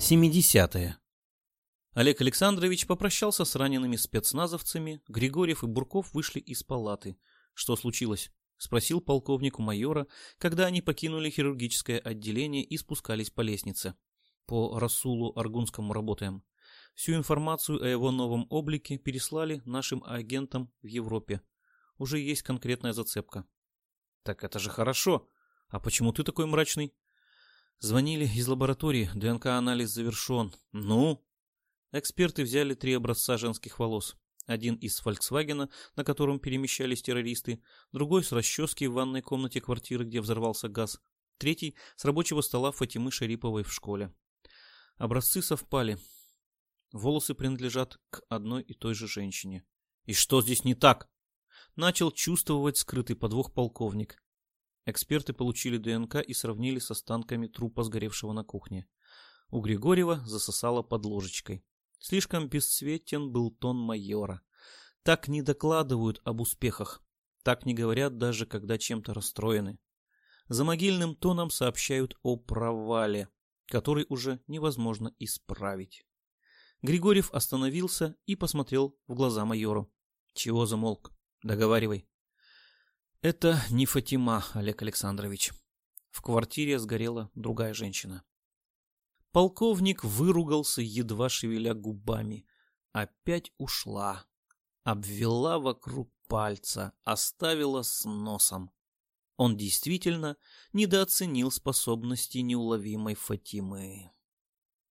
70-е. Олег Александрович попрощался с ранеными спецназовцами, Григорьев и Бурков вышли из палаты. Что случилось? Спросил полковник у майора, когда они покинули хирургическое отделение и спускались по лестнице. По Расулу Аргунскому работаем. Всю информацию о его новом облике переслали нашим агентам в Европе. Уже есть конкретная зацепка. Так это же хорошо. А почему ты такой мрачный? Звонили из лаборатории, ДНК-анализ завершен. Ну? Эксперты взяли три образца женских волос. Один из Фольксвагена, на котором перемещались террористы, другой с расчески в ванной комнате квартиры, где взорвался газ, третий с рабочего стола Фатимы Шариповой в школе. Образцы совпали. Волосы принадлежат к одной и той же женщине. И что здесь не так? Начал чувствовать скрытый подвох полковник. Эксперты получили ДНК и сравнили с останками трупа сгоревшего на кухне. У Григорьева засосало под ложечкой. Слишком бесцветен был тон майора. Так не докладывают об успехах. Так не говорят даже, когда чем-то расстроены. За могильным тоном сообщают о провале, который уже невозможно исправить. Григорьев остановился и посмотрел в глаза майору. «Чего замолк? Договаривай». Это не Фатима, Олег Александрович. В квартире сгорела другая женщина. Полковник выругался, едва шевеля губами. Опять ушла. Обвела вокруг пальца, оставила с носом. Он действительно недооценил способности неуловимой Фатимы.